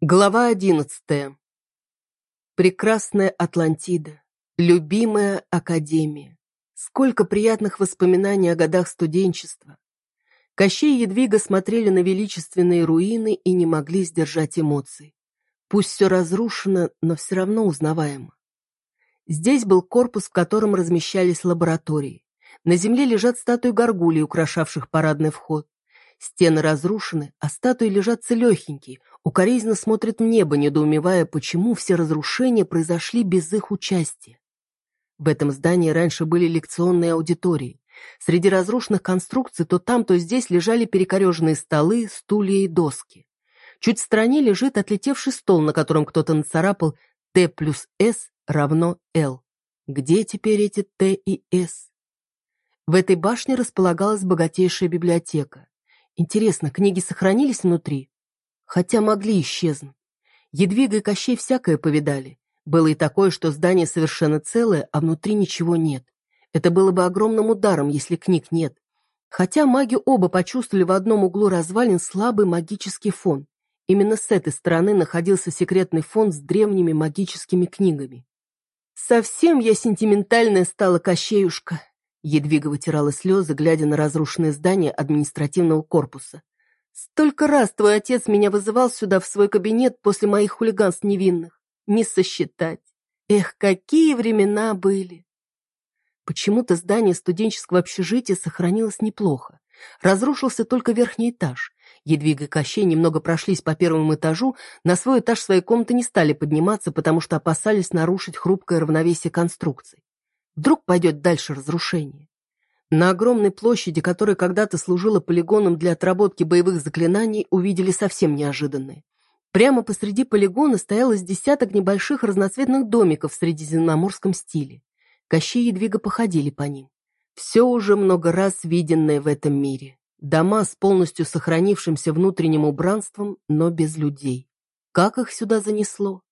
Глава одиннадцатая. Прекрасная Атлантида, любимая Академия. Сколько приятных воспоминаний о годах студенчества. Кощей и Едвига смотрели на величественные руины и не могли сдержать эмоций. Пусть все разрушено, но все равно узнаваемо. Здесь был корпус, в котором размещались лаборатории. На земле лежат статуи горгулей, украшавших парадный вход. Стены разрушены, а статуи лежат целехенькие, укоризненно смотрят в небо, недоумевая, почему все разрушения произошли без их участия. В этом здании раньше были лекционные аудитории. Среди разрушенных конструкций то там, то здесь лежали перекореженные столы, стулья и доски. Чуть в стороне лежит отлетевший стол, на котором кто-то нацарапал «Т плюс С равно Л». Где теперь эти Т и С? В этой башне располагалась богатейшая библиотека. Интересно, книги сохранились внутри? Хотя могли исчезнуть. Едвига и Кощей всякое повидали. Было и такое, что здание совершенно целое, а внутри ничего нет. Это было бы огромным ударом, если книг нет. Хотя маги оба почувствовали в одном углу развалин слабый магический фон. Именно с этой стороны находился секретный фон с древними магическими книгами. «Совсем я сентиментальная стала, Кощеюшка», Едвига вытирала слезы, глядя на разрушенное здание административного корпуса. «Столько раз твой отец меня вызывал сюда в свой кабинет после моих хулиганств невинных. Не сосчитать. Эх, какие времена были!» Почему-то здание студенческого общежития сохранилось неплохо. Разрушился только верхний этаж. Едвига и Кощей немного прошлись по первому этажу, на свой этаж своей комнаты не стали подниматься, потому что опасались нарушить хрупкое равновесие конструкций. Вдруг пойдет дальше разрушение. На огромной площади, которая когда-то служила полигоном для отработки боевых заклинаний, увидели совсем неожиданное. Прямо посреди полигона стоялось десяток небольших разноцветных домиков в средиземноморском стиле. Кощей и Едвига походили по ним. Все уже много раз виденное в этом мире. Дома с полностью сохранившимся внутренним убранством, но без людей. Как их сюда занесло?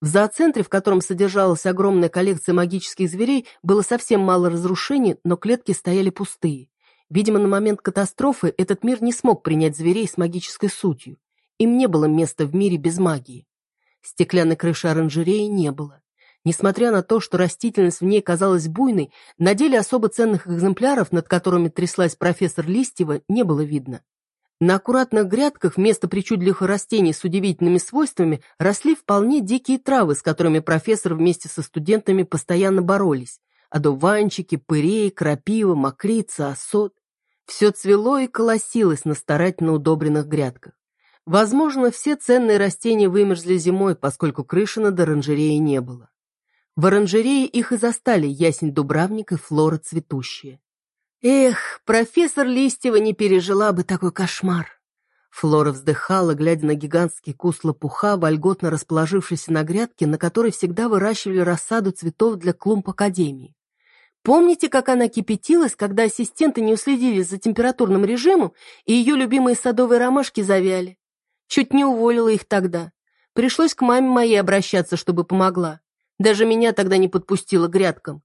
В зооцентре, в котором содержалась огромная коллекция магических зверей, было совсем мало разрушений, но клетки стояли пустые. Видимо, на момент катастрофы этот мир не смог принять зверей с магической сутью. Им не было места в мире без магии. Стеклянной крыши оранжереи не было. Несмотря на то, что растительность в ней казалась буйной, на деле особо ценных экземпляров, над которыми тряслась профессор Листьева, не было видно. На аккуратных грядках вместо причудливых растений с удивительными свойствами росли вполне дикие травы, с которыми профессор вместе со студентами постоянно боролись. Одуванчики, пырей, крапива, мокрица, осот. Все цвело и колосилось на старательно удобренных грядках. Возможно, все ценные растения вымерзли зимой, поскольку крыши над оранжереей не было. В оранжерее их и застали ясень дубравник и флора цветущая. Эх, профессор Листьева не пережила бы такой кошмар. Флора вздыхала, глядя на гигантский куст лопуха, вольготно расположившийся на грядке, на которой всегда выращивали рассаду цветов для клумб Академии. Помните, как она кипятилась, когда ассистенты не уследили за температурным режимом, и ее любимые садовые ромашки завяли? Чуть не уволила их тогда. Пришлось к маме моей обращаться, чтобы помогла. Даже меня тогда не подпустила грядкам.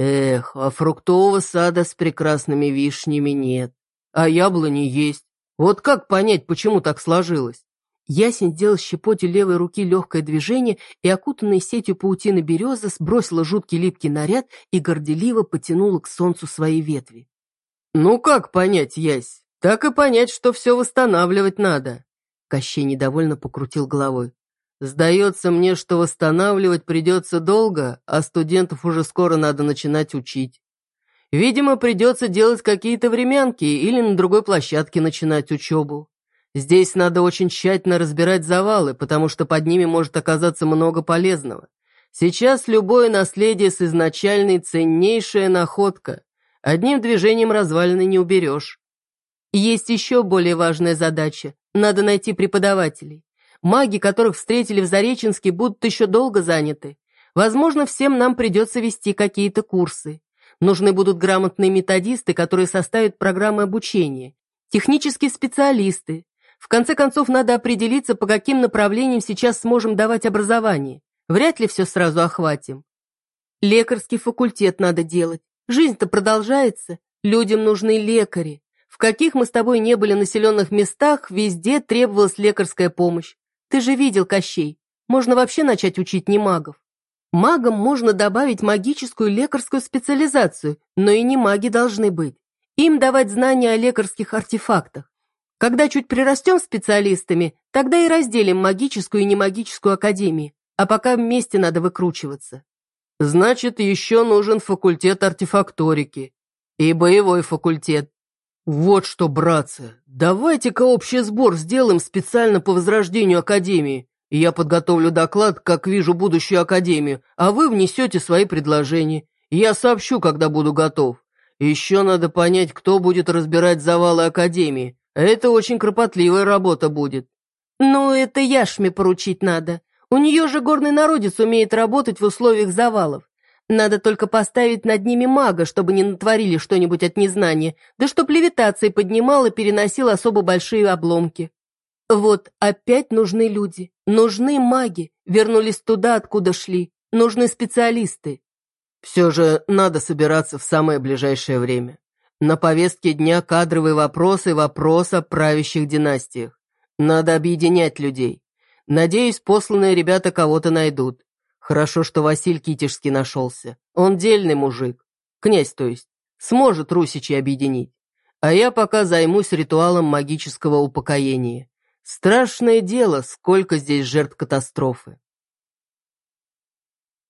Эх, а фруктового сада с прекрасными вишнями нет, а яблони есть. Вот как понять, почему так сложилось? Ясень сделал щепотью левой руки легкое движение, и окутанная сетью паутины береза сбросила жуткий липкий наряд и горделиво потянула к солнцу свои ветви. «Ну как понять, Ясь? Так и понять, что все восстанавливать надо!» Кощей недовольно покрутил головой. Сдается мне, что восстанавливать придется долго, а студентов уже скоро надо начинать учить. Видимо, придется делать какие-то времянки или на другой площадке начинать учебу. Здесь надо очень тщательно разбирать завалы, потому что под ними может оказаться много полезного. Сейчас любое наследие с изначальной ценнейшая находка. Одним движением развалины не уберешь. Есть еще более важная задача. Надо найти преподавателей. Маги, которых встретили в Зареченске, будут еще долго заняты. Возможно, всем нам придется вести какие-то курсы. Нужны будут грамотные методисты, которые составят программы обучения, технические специалисты. В конце концов, надо определиться, по каким направлениям сейчас сможем давать образование. Вряд ли все сразу охватим. Лекарский факультет надо делать. Жизнь-то продолжается. Людям нужны лекари. В каких мы с тобой не были населенных местах, везде требовалась лекарская помощь. Ты же видел, Кощей, можно вообще начать учить не магов. Магам можно добавить магическую лекарскую специализацию, но и не маги должны быть. Им давать знания о лекарских артефактах. Когда чуть прирастем специалистами, тогда и разделим магическую и немагическую академии, а пока вместе надо выкручиваться. Значит, еще нужен факультет артефакторики и боевой факультет. Вот что, братцы, давайте-ка общий сбор сделаем специально по возрождению академии. Я подготовлю доклад, как вижу будущую академию, а вы внесете свои предложения. Я сообщу, когда буду готов. Еще надо понять, кто будет разбирать завалы академии. Это очень кропотливая работа будет. Ну, это Яшме поручить надо. У нее же горный народец умеет работать в условиях завалов. Надо только поставить над ними мага, чтобы не натворили что-нибудь от незнания, да чтоб левитацией поднимал и переносил особо большие обломки. Вот, опять нужны люди, нужны маги, вернулись туда, откуда шли, нужны специалисты. Все же надо собираться в самое ближайшее время. На повестке дня кадровые вопросы и вопрос о правящих династиях. Надо объединять людей. Надеюсь, посланные ребята кого-то найдут. Хорошо, что Василь Китежский нашелся. Он дельный мужик. Князь, то есть. Сможет Русичи объединить. А я пока займусь ритуалом магического упокоения. Страшное дело, сколько здесь жертв катастрофы.